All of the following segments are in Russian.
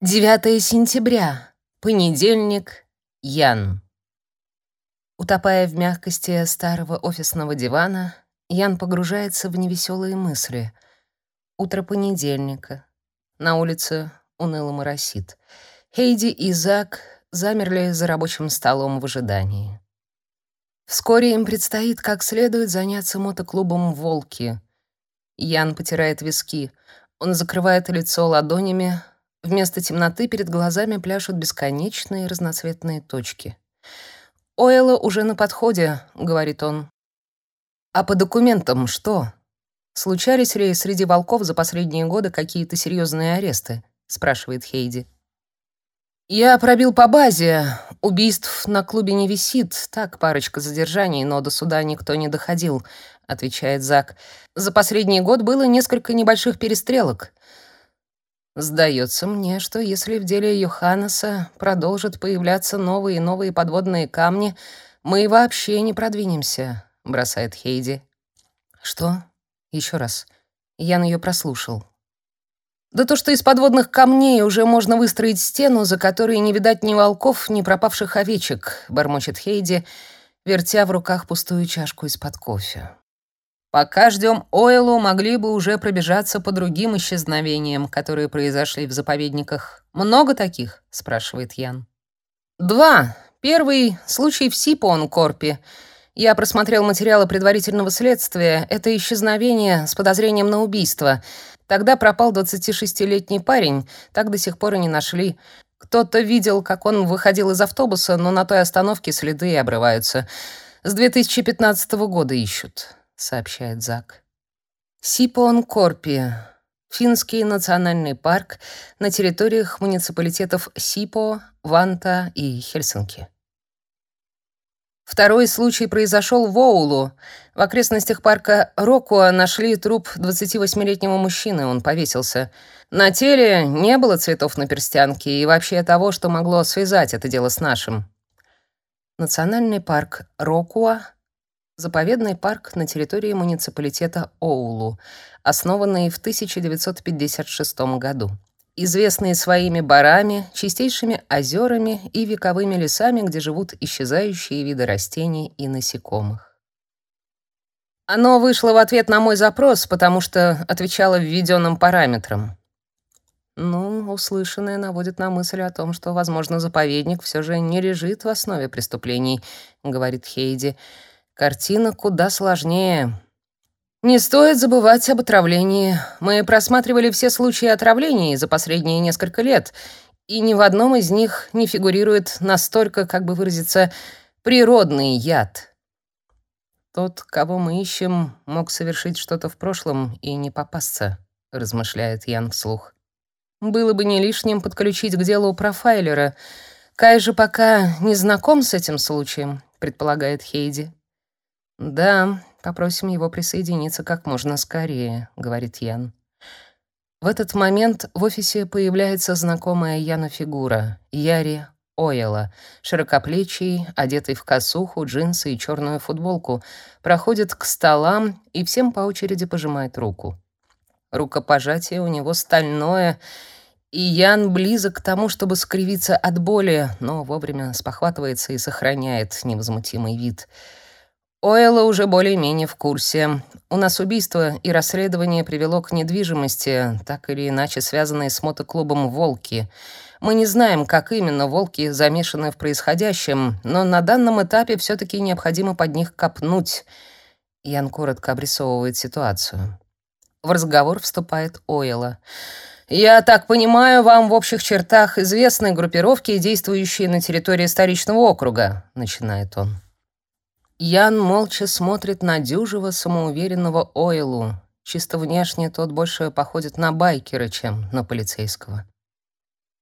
9 сентября. Понедельник. Ян. Утопая в мягкости старого офисного дивана, Ян погружается в невеселые мысли. Утро понедельника. На улице уныло моросит. Хейди и Зак замерли за рабочим столом в ожидании. Вскоре им предстоит как следует заняться мотоклубом «Волки». Ян потирает виски. Он закрывает лицо ладонями, Вместо темноты перед глазами пляшут бесконечные разноцветные точки. «Ойла уже на подходе», — говорит он. «А по документам что? Случались ли среди волков за последние годы какие-то серьезные аресты?» — спрашивает Хейди. «Я пробил по базе. Убийств на клубе не висит. Так, парочка задержаний, но до суда никто не доходил», — отвечает Зак. «За последний год было несколько небольших перестрелок. Сдается мне, что если в деле Йоханнеса продолжат появляться новые и новые подводные камни, мы вообще не продвинемся, бросает Хейди. Что? Еще раз. Я на ее прослушал. Да то, что из подводных камней уже можно выстроить стену, за которой не видать ни волков, ни пропавших овечек, бормочет Хейди, вертя в руках пустую чашку из-под кофе. Пока ждем Ойлу, могли бы уже пробежаться по другим исчезновениям, которые произошли в заповедниках. Много таких? спрашивает Ян. Два. Первый случай в Сипон-Корпе. Я просмотрел материалы предварительного следствия. Это исчезновение с подозрением на убийство. Тогда пропал 26-летний парень, так до сих пор и не нашли. Кто-то видел, как он выходил из автобуса, но на той остановке следы обрываются. С 2015 года ищут сообщает Зак. Сипон-Корпи. Финский национальный парк на территориях муниципалитетов Сипо, Ванта и Хельсинки. Второй случай произошел в Оулу. В окрестностях парка Рокуа нашли труп 28-летнего мужчины, он повесился. На теле не было цветов на перстянке и вообще того, что могло связать это дело с нашим. Национальный парк Рокуа Заповедный парк на территории муниципалитета Оулу, основанный в 1956 году. Известный своими барами, чистейшими озерами и вековыми лесами, где живут исчезающие виды растений и насекомых. Оно вышло в ответ на мой запрос, потому что отвечало введенным параметрам. Ну, услышанное наводит на мысль о том, что, возможно, заповедник все же не лежит в основе преступлений, говорит Хейди. Картина куда сложнее. Не стоит забывать об отравлении. Мы просматривали все случаи отравлений за последние несколько лет, и ни в одном из них не фигурирует настолько, как бы выразиться, природный яд. Тот, кого мы ищем, мог совершить что-то в прошлом и не попасться, размышляет Ян вслух. Было бы не лишним подключить к делу профайлера. Кай же пока не знаком с этим случаем, предполагает Хейди. «Да, попросим его присоединиться как можно скорее», — говорит Ян. В этот момент в офисе появляется знакомая Яна фигура — Яри Ойла, широкоплечий, одетый в косуху, джинсы и черную футболку, проходит к столам и всем по очереди пожимает руку. Рукопожатие у него стальное, и Ян близок к тому, чтобы скривиться от боли, но вовремя спохватывается и сохраняет невозмутимый вид — Ойла уже более-менее в курсе. У нас убийство и расследование привело к недвижимости, так или иначе связанной с мотоклубом «Волки». Мы не знаем, как именно волки замешаны в происходящем, но на данном этапе все таки необходимо под них копнуть. Ян коротко обрисовывает ситуацию. В разговор вступает Ойла. «Я так понимаю, вам в общих чертах известны группировки, действующие на территории столичного округа», — начинает он. Ян молча смотрит на дюжего самоуверенного Ойлу. Чисто внешне тот больше походит на байкера, чем на полицейского.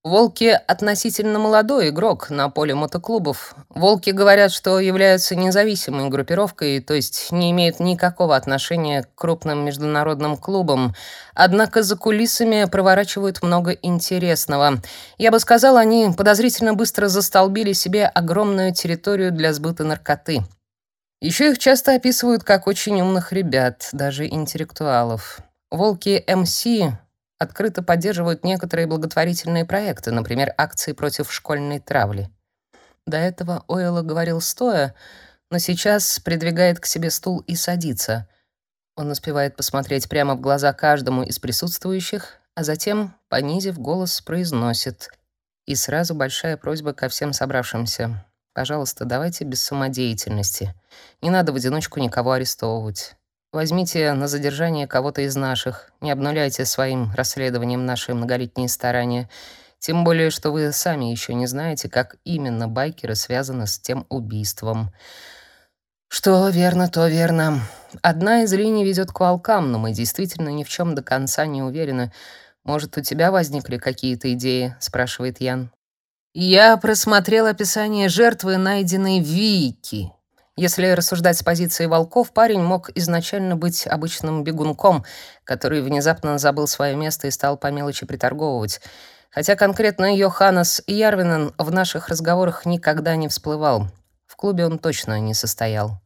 Волки относительно молодой игрок на поле мотоклубов. Волки говорят, что являются независимой группировкой, то есть не имеют никакого отношения к крупным международным клубам. Однако за кулисами проворачивают много интересного. Я бы сказал, они подозрительно быстро застолбили себе огромную территорию для сбыта наркоты. Еще их часто описывают как очень умных ребят, даже интеллектуалов. Волки МС открыто поддерживают некоторые благотворительные проекты, например, акции против школьной травли. До этого Ойла говорил стоя, но сейчас придвигает к себе стул и садится. Он успевает посмотреть прямо в глаза каждому из присутствующих, а затем, понизив голос, произносит. И сразу большая просьба ко всем собравшимся. Пожалуйста, давайте без самодеятельности. Не надо в одиночку никого арестовывать. Возьмите на задержание кого-то из наших. Не обнуляйте своим расследованием наши многолетние старания. Тем более, что вы сами еще не знаете, как именно байкеры связаны с тем убийством. Что верно, то верно. Одна из линий ведет к волкам, но мы действительно ни в чем до конца не уверены. Может, у тебя возникли какие-то идеи, спрашивает Ян. Я просмотрел описание жертвы, найденной Вики. Если рассуждать с позиции волков, парень мог изначально быть обычным бегунком, который внезапно забыл свое место и стал по мелочи приторговывать. Хотя конкретно Йоханнес Ярвинен в наших разговорах никогда не всплывал. В клубе он точно не состоял.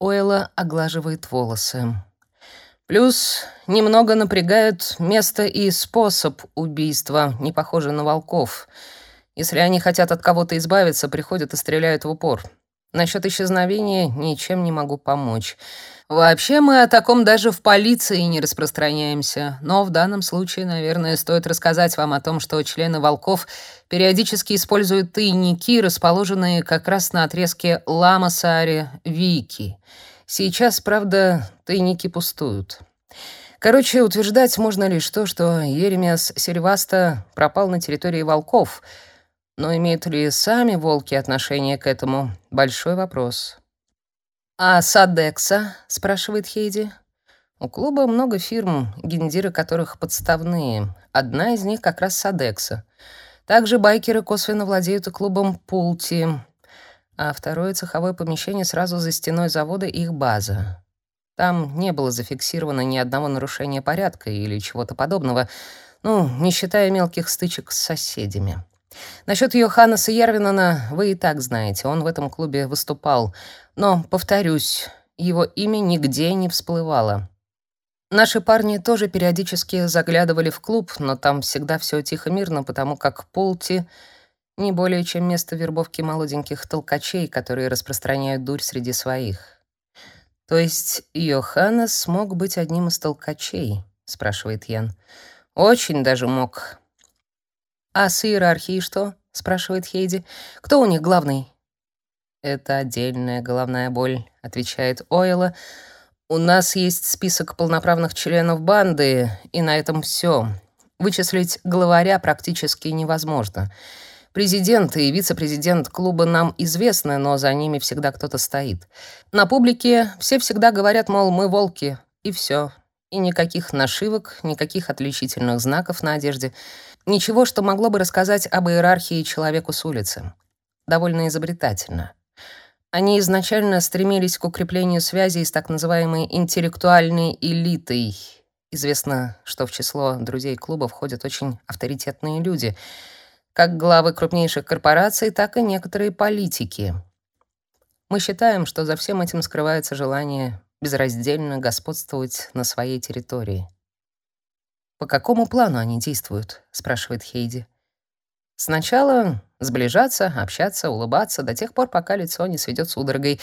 Ойла оглаживает волосы. Плюс немного напрягают место и способ убийства, не похожий на волков — если они хотят от кого-то избавиться, приходят и стреляют в упор. Насчет исчезновения ничем не могу помочь. Вообще мы о таком даже в полиции не распространяемся. Но в данном случае, наверное, стоит рассказать вам о том, что члены волков периодически используют тайники, расположенные как раз на отрезке Лама-Сааре-Вики. Сейчас, правда, тайники пустуют. Короче, утверждать можно лишь то, что Еремиас Сильваста пропал на территории волков — но имеют ли сами волки отношение к этому? Большой вопрос. «А Садекса?» — спрашивает Хейди. У клуба много фирм, гендиры которых подставные. Одна из них как раз Садекса. Также байкеры косвенно владеют и клубом Пулти, а второе цеховое помещение сразу за стеной завода их база. Там не было зафиксировано ни одного нарушения порядка или чего-то подобного, ну, не считая мелких стычек с соседями. Насчет Йоханнеса Ярвинена вы и так знаете, он в этом клубе выступал. Но, повторюсь, его имя нигде не всплывало. Наши парни тоже периодически заглядывали в клуб, но там всегда все тихо-мирно, потому как Полти не более чем место вербовки молоденьких толкачей, которые распространяют дурь среди своих. То есть Йоханнес мог быть одним из толкачей, спрашивает Ян. Очень даже мог. «А с иерархией что?» — спрашивает Хейди. «Кто у них главный?» «Это отдельная головная боль», — отвечает Ойла. «У нас есть список полноправных членов банды, и на этом все. Вычислить главаря практически невозможно. Президент и вице-президент клуба нам известны, но за ними всегда кто-то стоит. На публике все всегда говорят, мол, мы волки, и все. И никаких нашивок, никаких отличительных знаков на одежде — Ничего, что могло бы рассказать об иерархии человеку с улицы. Довольно изобретательно. Они изначально стремились к укреплению связей с так называемой интеллектуальной элитой. Известно, что в число друзей клуба входят очень авторитетные люди, как главы крупнейших корпораций, так и некоторые политики. Мы считаем, что за всем этим скрывается желание безраздельно господствовать на своей территории. «По какому плану они действуют?» — спрашивает Хейди. «Сначала сближаться, общаться, улыбаться до тех пор, пока лицо не сведет судорогой.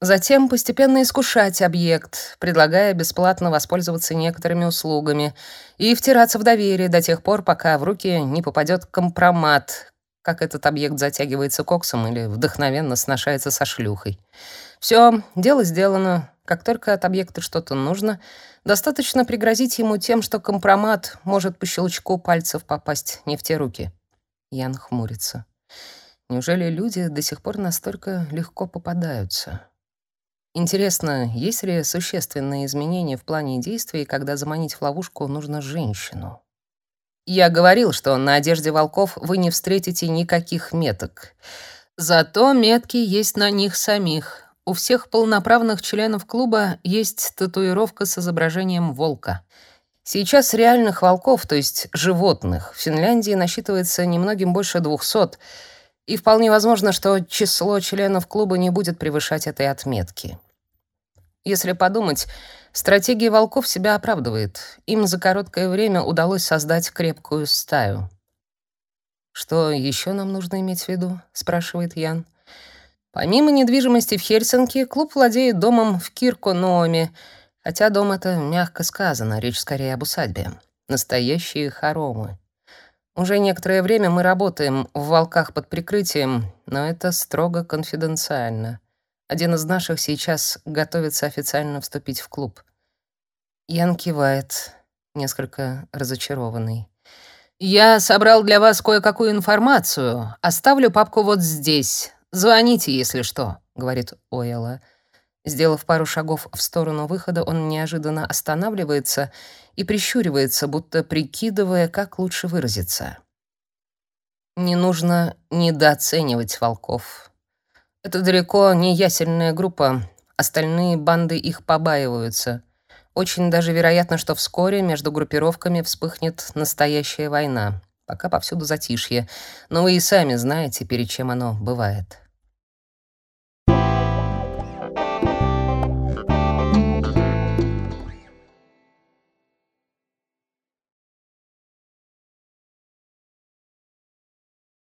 Затем постепенно искушать объект, предлагая бесплатно воспользоваться некоторыми услугами и втираться в доверие до тех пор, пока в руки не попадет компромат, как этот объект затягивается коксом или вдохновенно сношается со шлюхой. Все, дело сделано. Как только от объекта что-то нужно, достаточно пригрозить ему тем, что компромат может по щелчку пальцев попасть не в те руки. Ян хмурится. Неужели люди до сих пор настолько легко попадаются? Интересно, есть ли существенные изменения в плане действий, когда заманить в ловушку нужно женщину? Я говорил, что на одежде волков вы не встретите никаких меток. Зато метки есть на них самих. У всех полноправных членов клуба есть татуировка с изображением волка. Сейчас реальных волков, то есть животных, в Финляндии насчитывается немногим больше двухсот, и вполне возможно, что число членов клуба не будет превышать этой отметки. Если подумать, стратегия волков себя оправдывает. Им за короткое время удалось создать крепкую стаю. «Что еще нам нужно иметь в виду?» — спрашивает Ян. Помимо недвижимости в Хельсинки, клуб владеет домом в Киркономе, хотя дом это мягко сказано, речь скорее об усадьбе. Настоящие хоромы. Уже некоторое время мы работаем в «Волках» под прикрытием, но это строго конфиденциально. Один из наших сейчас готовится официально вступить в клуб. Ян кивает, несколько разочарованный. «Я собрал для вас кое-какую информацию. Оставлю папку вот здесь. Звоните, если что», — говорит Ойла. Сделав пару шагов в сторону выхода, он неожиданно останавливается и прищуривается, будто прикидывая, как лучше выразиться. Не нужно недооценивать волков. Это далеко не ясельная группа, остальные банды их побаиваются. Очень даже вероятно, что вскоре между группировками вспыхнет настоящая война. Пока повсюду затишье, но вы и сами знаете, перед чем оно бывает.